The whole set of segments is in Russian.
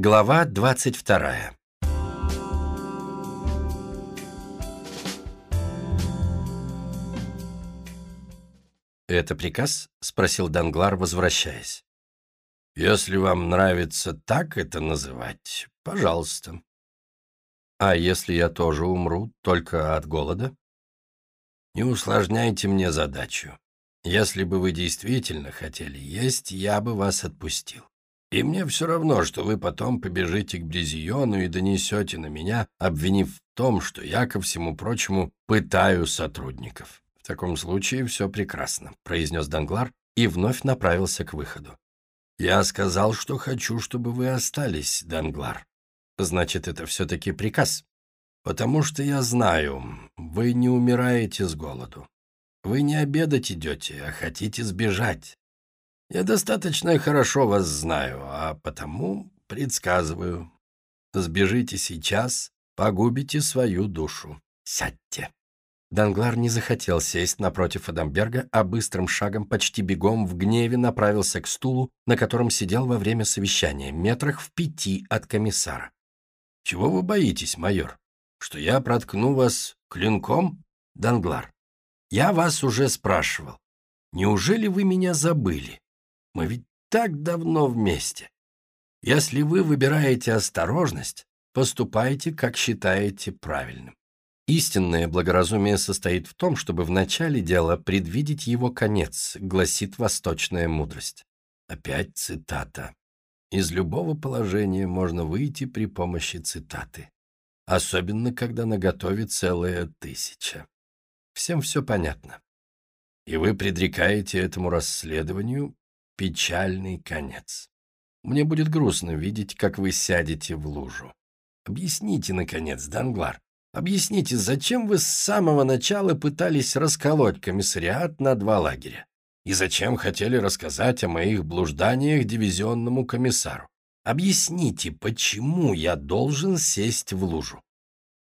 Глава 22 «Это приказ?» — спросил Данглар, возвращаясь. «Если вам нравится так это называть, пожалуйста». «А если я тоже умру, только от голода?» «Не усложняйте мне задачу. Если бы вы действительно хотели есть, я бы вас отпустил. И мне все равно, что вы потом побежите к Брезиону и донесете на меня, обвинив в том, что я, ко всему прочему, пытаю сотрудников. В таком случае все прекрасно», — произнес Данглар и вновь направился к выходу. «Я сказал, что хочу, чтобы вы остались, Данглар. Значит, это все-таки приказ. Потому что я знаю, вы не умираете с голоду. Вы не обедать идете, а хотите сбежать. Я достаточно хорошо вас знаю, а потому предсказываю. Сбежите сейчас, погубите свою душу. Сядьте». Данглар не захотел сесть напротив Адамберга, а быстрым шагом, почти бегом, в гневе направился к стулу, на котором сидел во время совещания, метрах в пяти от комиссара. «Чего вы боитесь, майор? Что я проткну вас клинком, Данглар? Я вас уже спрашивал. Неужели вы меня забыли? Мы ведь так давно вместе. Если вы выбираете осторожность, поступайте, как считаете правильным. Истинное благоразумие состоит в том, чтобы в начале дела предвидеть его конец, гласит восточная мудрость. Опять цитата. Из любого положения можно выйти при помощи цитаты. Особенно, когда наготове целая тысяча. Всем все понятно. И вы предрекаете этому расследованию печальный конец. Мне будет грустно видеть, как вы сядете в лужу. Объясните, наконец, Данглар, объясните, зачем вы с самого начала пытались расколоть комиссариат на два лагеря? И зачем хотели рассказать о моих блужданиях дивизионному комиссару? Объясните, почему я должен сесть в лужу?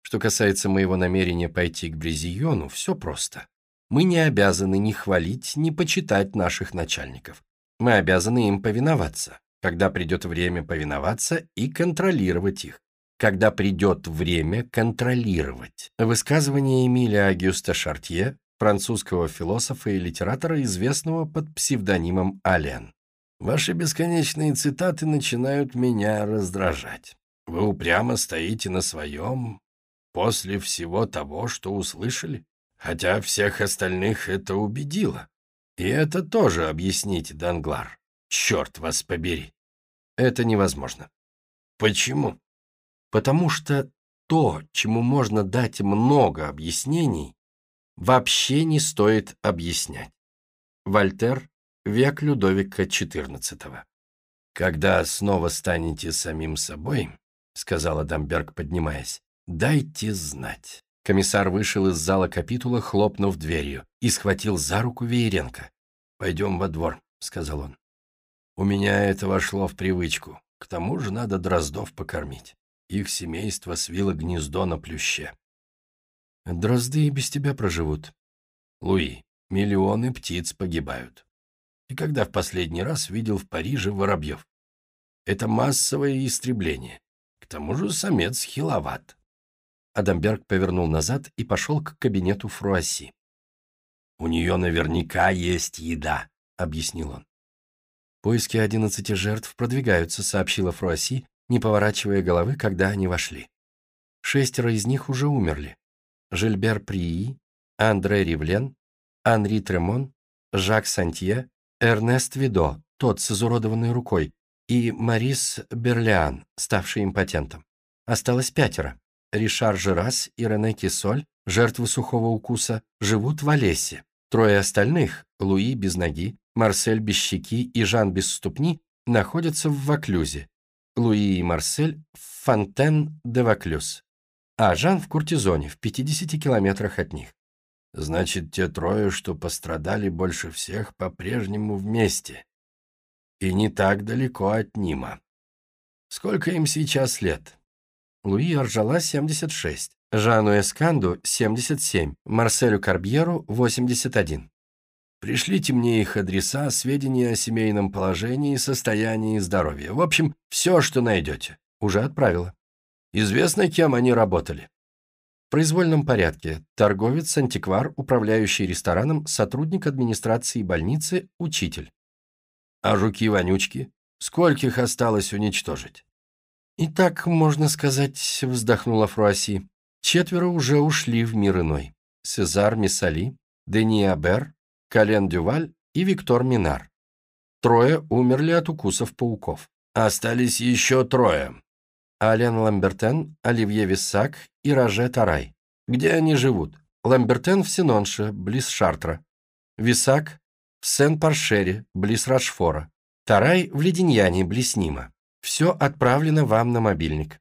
Что касается моего намерения пойти к Брезиону, все просто. Мы не обязаны ни хвалить, ни почитать наших начальников. Мы обязаны им повиноваться, когда придет время повиноваться и контролировать их. Когда придет время контролировать. Высказывание Эмиля Агюста Шартье, французского философа и литератора, известного под псевдонимом Ален. Ваши бесконечные цитаты начинают меня раздражать. Вы упрямо стоите на своем после всего того, что услышали, хотя всех остальных это убедило. И это тоже объясните, Данглар. Черт вас побери. Это невозможно. Почему? Потому что то, чему можно дать много объяснений, вообще не стоит объяснять. Вольтер, век Людовика XIV. «Когда снова станете самим собой», — сказал Адамберг, поднимаясь, — «дайте знать». Комиссар вышел из зала капитула, хлопнув дверью, и схватил за руку Вееренко. «Пойдем во двор», — сказал он. «У меня это вошло в привычку. К тому же надо дроздов покормить. Их семейство свило гнездо на плюще». «Дрозды и без тебя проживут». «Луи, миллионы птиц погибают. И когда в последний раз видел в Париже воробьев? Это массовое истребление. К тому же самец хиловат». Адамберг повернул назад и пошел к кабинету Фруасси. «У нее наверняка есть еда», — объяснил он. «Поиски одиннадцати жертв продвигаются», — сообщила Фруасси, не поворачивая головы, когда они вошли. Шестеро из них уже умерли. Жильбер Прии, Андре Ривлен, Анри Тремон, Жак Сантье, Эрнест Видо, тот с изуродованной рукой, и Марис Берлиан, ставший импотентом. Осталось пятеро. Ришар Жирас и Рене Кисоль, жертвы сухого укуса, живут в Олесе. Трое остальных, Луи без ноги, Марсель без щеки и Жан без ступни, находятся в Ваклюзе. Луи и Марсель в Фонтен-де-Ваклюз. А Жан в Куртизоне, в 50 километрах от них. Значит, те трое, что пострадали больше всех, по-прежнему вместе. И не так далеко от Нима. Сколько им сейчас лет? Луи Аржала 76, Жану Эсканду 77, Марселю Карбьеру 81. Пришлите мне их адреса, сведения о семейном положении, состоянии здоровья. В общем, все, что найдете. Уже отправила. Известно, кем они работали. В произвольном порядке. Торговец, антиквар, управляющий рестораном, сотрудник администрации больницы, учитель. А жуки-вонючки? Скольких осталось уничтожить? И так, можно сказать, вздохнула Фруасси. Четверо уже ушли в мир иной. Сезар Миссали, Дени Абер, Кален Дюваль и Виктор Минар. Трое умерли от укусов пауков. Остались еще трое. Ален Ламбертен, Оливье Виссак и Роже Тарай. Где они живут? Ламбертен в Синонше, близ Шартра. Висак в Сен-Паршере, близ Рашфора. Тарай в Леденьяне, близ Нима. Все отправлено вам на мобильник.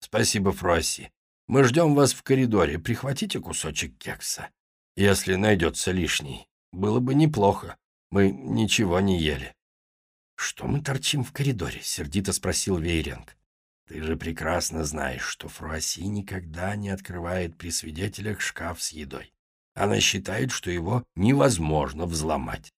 Спасибо, Фросси. Мы ждем вас в коридоре. Прихватите кусочек кекса, если найдется лишний. Было бы неплохо. Мы ничего не ели. «Что мы торчим в коридоре?» — сердито спросил Вейринг. «Ты же прекрасно знаешь, что Фруасси никогда не открывает при свидетелях шкаф с едой. Она считает, что его невозможно взломать».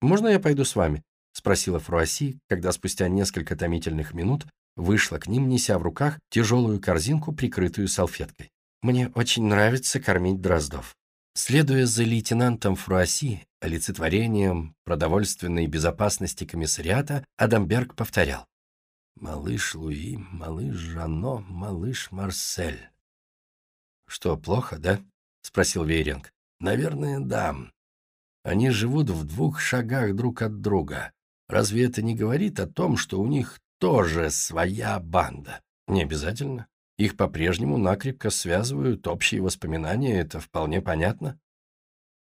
«Можно я пойду с вами?» — спросила Фруасси, когда спустя несколько томительных минут вышла к ним, неся в руках тяжелую корзинку, прикрытую салфеткой. «Мне очень нравится кормить дроздов. Следуя за лейтенантом Фруаси, олицетворением продовольственной безопасности комиссариата, Адамберг повторял. «Малыш Луи, малыш Жано, малыш Марсель». «Что, плохо, да?» — спросил Вейренг. «Наверное, да. Они живут в двух шагах друг от друга. Разве это не говорит о том, что у них тоже своя банда?» «Не обязательно. Их по-прежнему накрепко связывают общие воспоминания, это вполне понятно.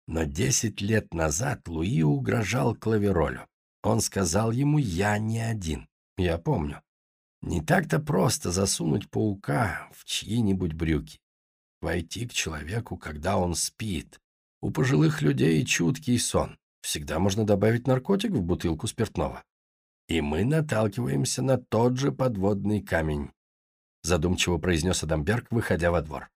Но десять лет назад Луи угрожал Клаверолю. Он сказал ему «я не один». Я помню. Не так-то просто засунуть паука в чьи-нибудь брюки. Войти к человеку, когда он спит. У пожилых людей чуткий сон. Всегда можно добавить наркотик в бутылку спиртного. И мы наталкиваемся на тот же подводный камень задумчиво произнес Адамберг, выходя во двор.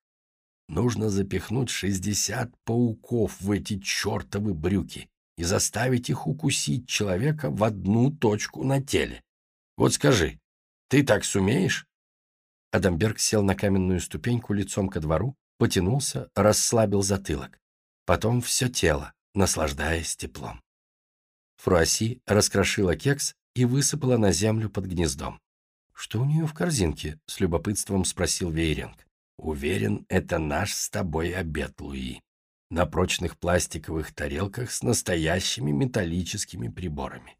Нужно запихнуть шестьдесят пауков в эти чертовы брюки и заставить их укусить человека в одну точку на теле. Вот скажи, ты так сумеешь? Адамберг сел на каменную ступеньку лицом ко двору, потянулся, расслабил затылок. Потом все тело, наслаждаясь теплом. Фруаси раскрошила кекс и высыпала на землю под гнездом. «Что у нее в корзинке?» — с любопытством спросил Вейринг. «Уверен, это наш с тобой обед, Луи. На прочных пластиковых тарелках с настоящими металлическими приборами.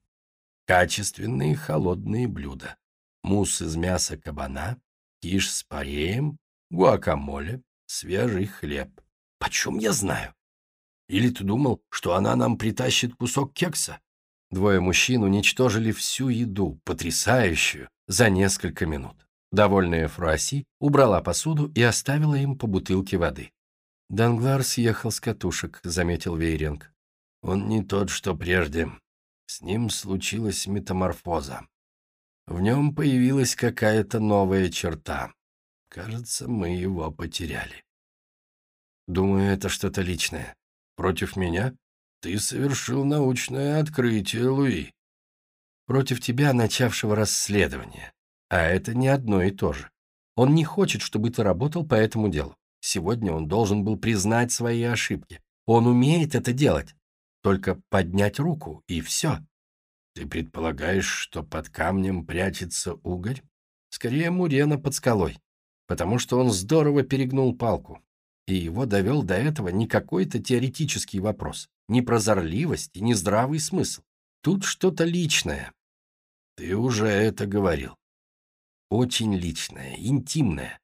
Качественные холодные блюда. Мусс из мяса кабана, киш с пареем, гуакамоле, свежий хлеб. Почем я знаю? Или ты думал, что она нам притащит кусок кекса? Двое мужчин уничтожили всю еду, потрясающую, за несколько минут. Довольная Фруаси убрала посуду и оставила им по бутылке воды. «Данглар съехал с катушек», — заметил Вейренг. «Он не тот, что прежде. С ним случилась метаморфоза. В нем появилась какая-то новая черта. Кажется, мы его потеряли». «Думаю, это что-то личное. Против меня?» Ты совершил научное открытие, Луи. Против тебя, начавшего расследование. А это не одно и то же. Он не хочет, чтобы ты работал по этому делу. Сегодня он должен был признать свои ошибки. Он умеет это делать. Только поднять руку, и все. Ты предполагаешь, что под камнем прячется угорь? Скорее, Мурена под скалой. Потому что он здорово перегнул палку. И его довел до этого не какой-то теоретический вопрос ни прозорливость и ни здравый смысл. Тут что-то личное. Ты уже это говорил. Очень личное, интимное.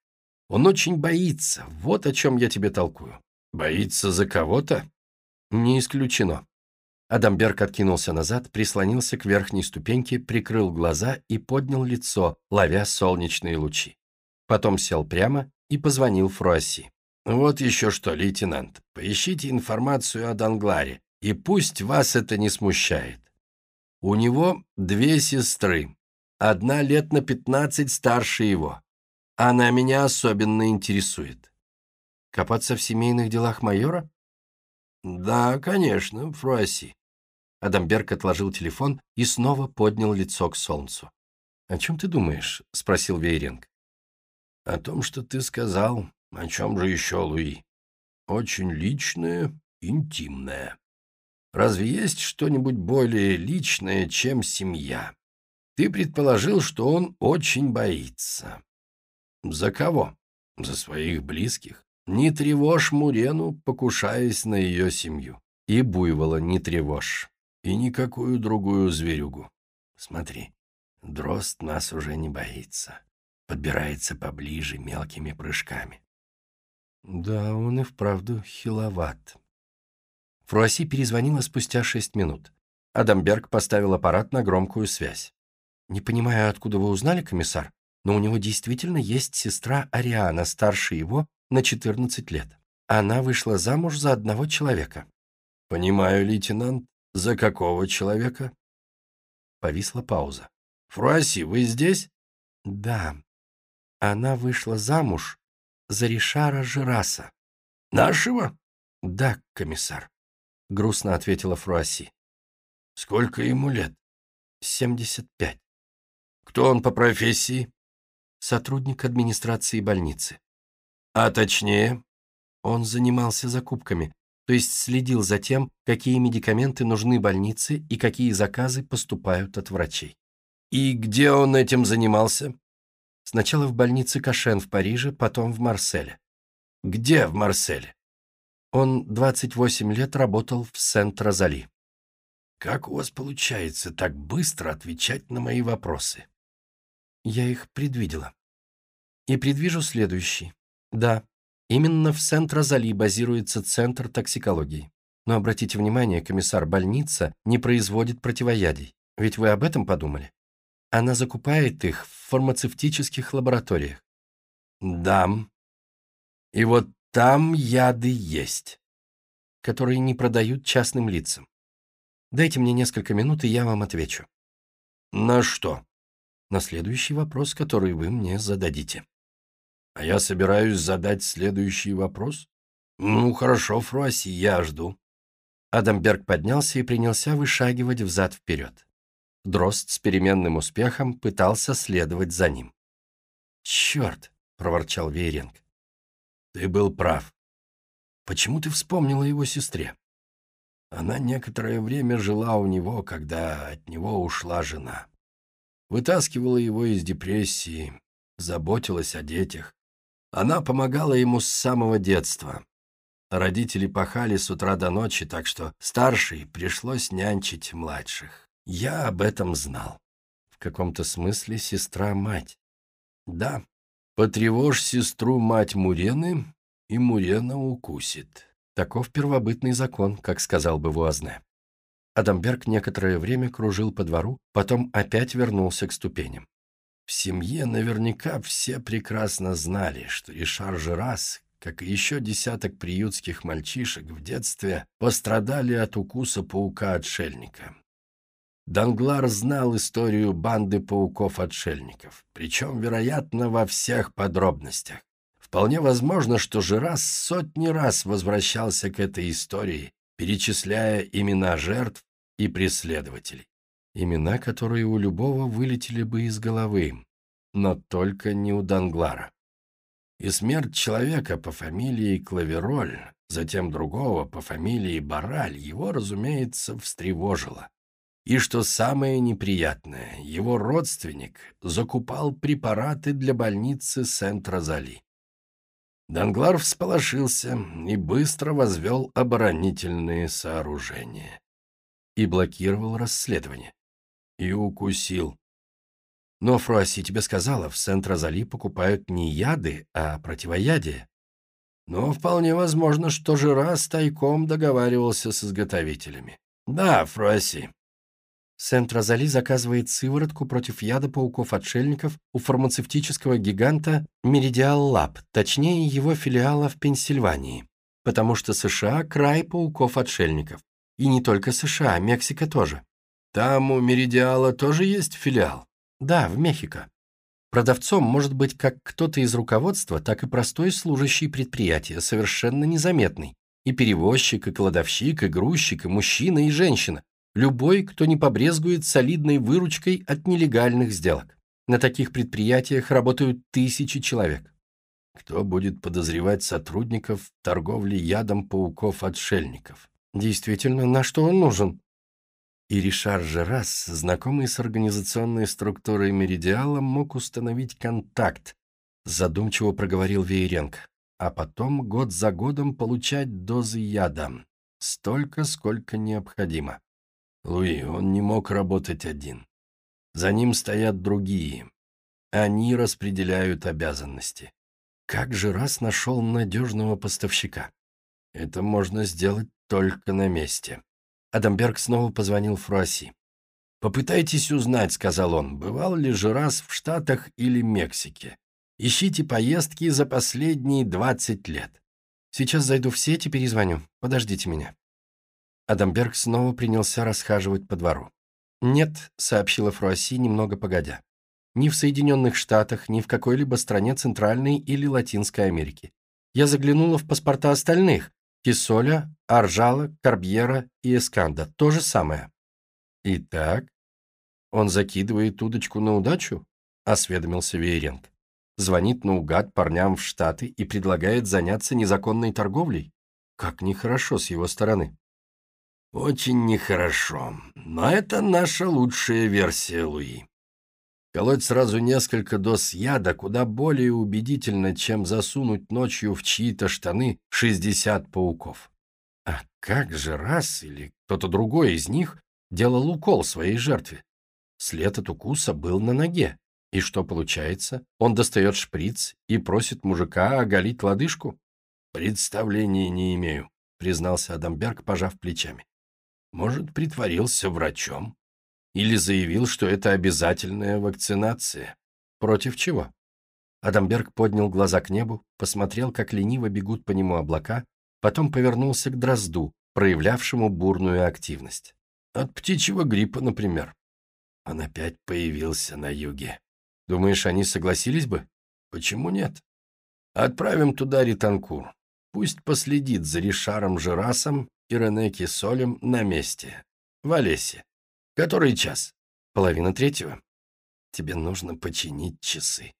Он очень боится, вот о чем я тебе толкую. Боится за кого-то? Не исключено. Адамберг откинулся назад, прислонился к верхней ступеньке, прикрыл глаза и поднял лицо, ловя солнечные лучи. Потом сел прямо и позвонил Фруасси. «Вот еще что, лейтенант, поищите информацию о Дангларе, и пусть вас это не смущает. У него две сестры, одна лет на пятнадцать старше его. Она меня особенно интересует». «Копаться в семейных делах майора?» «Да, конечно, Фруасси». Адамберг отложил телефон и снова поднял лицо к солнцу. «О чем ты думаешь?» — спросил Вейренг. «О том, что ты сказал. О чем же еще, Луи? Очень личное, интимное. Разве есть что-нибудь более личное, чем семья? Ты предположил, что он очень боится. За кого? За своих близких. Не тревожь Мурену, покушаясь на ее семью. И буйвола не тревожь. И никакую другую зверюгу. Смотри, дрозд нас уже не боится. Подбирается поближе мелкими прыжками. Да, он и вправду хиловат. Фруаси перезвонила спустя шесть минут. Адамберг поставил аппарат на громкую связь. «Не понимаю, откуда вы узнали, комиссар, но у него действительно есть сестра Ариана, старше его на 14 лет. Она вышла замуж за одного человека». «Понимаю, лейтенант. За какого человека?» Повисла пауза. «Фруаси, вы здесь?» «Да. Она вышла замуж за Ришара Жираса». «Нашего?» «Да, комиссар». — грустно ответила Фруасси. «Сколько ему лет?» «Семьдесят пять». «Кто он по профессии?» «Сотрудник администрации больницы». «А точнее?» Он занимался закупками, то есть следил за тем, какие медикаменты нужны больнице и какие заказы поступают от врачей. «И где он этим занимался?» Сначала в больнице Кашен в Париже, потом в Марселе. «Где в Марселе?» Он 28 лет работал в Сент-Розали. «Как у вас получается так быстро отвечать на мои вопросы?» Я их предвидела. И предвижу следующий. Да, именно в Сент-Розали базируется Центр токсикологии. Но обратите внимание, комиссар, больница не производит противоядий. Ведь вы об этом подумали? Она закупает их в фармацевтических лабораториях. Да. И вот там яды есть. Которые не продают частным лицам. Дайте мне несколько минут, и я вам отвечу. На что? На следующий вопрос, который вы мне зададите. А я собираюсь задать следующий вопрос? Ну, хорошо, Фруаси, я жду. Адамберг поднялся и принялся вышагивать взад-вперед. Дрозд с переменным успехом пытался следовать за ним. «Черт!» — проворчал Вейренг. Ты был прав. Почему ты вспомнила его сестре? Она некоторое время жила у него, когда от него ушла жена. Вытаскивала его из депрессии, заботилась о детях. Она помогала ему с самого детства. Родители пахали с утра до ночи, так что старший пришлось нянчить младших. Я об этом знал. В каком-то смысле сестра-мать. Да, Потревожь сестру мать Мурены, и Мурена укусит. Таков первобытный закон, как сказал бы Вуазне. Адамберг некоторое время кружил по двору, потом опять вернулся к ступеням. В семье наверняка все прекрасно знали, что Ришар Жерас, как и еще десяток приютских мальчишек в детстве, пострадали от укуса паука-отшельника. Данглар знал историю банды пауков-отшельников, причем, вероятно, во всех подробностях. Вполне возможно, что Жирас сотни раз возвращался к этой истории, перечисляя имена жертв и преследователей. Имена, которые у любого вылетели бы из головы, но только не у Данглара. И смерть человека по фамилии Клавероль, затем другого по фамилии Бараль, его, разумеется, встревожила. И что самое неприятное, его родственник закупал препараты для больницы Сент-Розали. Данглар всполошился и быстро возвел оборонительные сооружения. И блокировал расследование. И укусил. Но Фруасси тебе сказала, в Сент-Розали покупают не яды, а противоядие. Но вполне возможно, что Жира тайком договаривался с изготовителями. Да, Фруасси, Сент-Розали заказывает сыворотку против яда пауков-отшельников у фармацевтического гиганта Meridial Lab, точнее его филиала в Пенсильвании, потому что США – край пауков-отшельников. И не только США, Мексика тоже. Там у Меридиала тоже есть филиал? Да, в Мехико. Продавцом может быть как кто-то из руководства, так и простой служащий предприятия, совершенно незаметный, И перевозчик, и кладовщик, и грузчик, и мужчина, и женщина. Любой, кто не побрезгует солидной выручкой от нелегальных сделок. На таких предприятиях работают тысячи человек. Кто будет подозревать сотрудников в торговле ядом пауков-отшельников? Действительно, на что он нужен? И Ришар Жерас, знакомый с организационной структурой Меридиала, мог установить контакт, задумчиво проговорил Вееренко, а потом год за годом получать дозы яда. Столько, сколько необходимо. Луи, он не мог работать один. За ним стоят другие. Они распределяют обязанности. Как же раз нашел надежного поставщика? Это можно сделать только на месте. Адамберг снова позвонил Фруасси. «Попытайтесь узнать», — сказал он, — «бывал ли Жирас в Штатах или Мексике. Ищите поездки за последние двадцать лет». «Сейчас зайду в сеть и перезвоню. Подождите меня». Адамберг снова принялся расхаживать по двору. «Нет», — сообщила Фруасси немного погодя. «Ни в Соединенных Штатах, ни в какой-либо стране Центральной или Латинской Америки. Я заглянула в паспорта остальных, Кисоля, Аржала, Карбьера и Эсканда. То же самое. Итак, он закидывает удочку на удачу? Осведомился Вееренко. Звонит наугад парням в Штаты и предлагает заняться незаконной торговлей? Как нехорошо с его стороны. Очень нехорошо. Но это наша лучшая версия, Луи. Колоть сразу несколько доз яда куда более убедительно, чем засунуть ночью в чьи-то штаны 60 пауков. А как же раз или кто-то другой из них делал укол своей жертве? След от укуса был на ноге. И что получается? Он достает шприц и просит мужика оголить лодыжку? Представления не имею, признался Адамберг, пожав плечами. Может, притворился врачом? Или заявил, что это обязательная вакцинация. Против чего? Адамберг поднял глаза к небу, посмотрел, как лениво бегут по нему облака, потом повернулся к дрозду, проявлявшему бурную активность. От птичьего гриппа, например. Он опять появился на юге. Думаешь, они согласились бы? Почему нет? Отправим туда Ританкур. Пусть последит за Ришаром Жирасом и Рене Кисолем на месте, в Олесе. Который час? Половина третьего. Тебе нужно починить часы.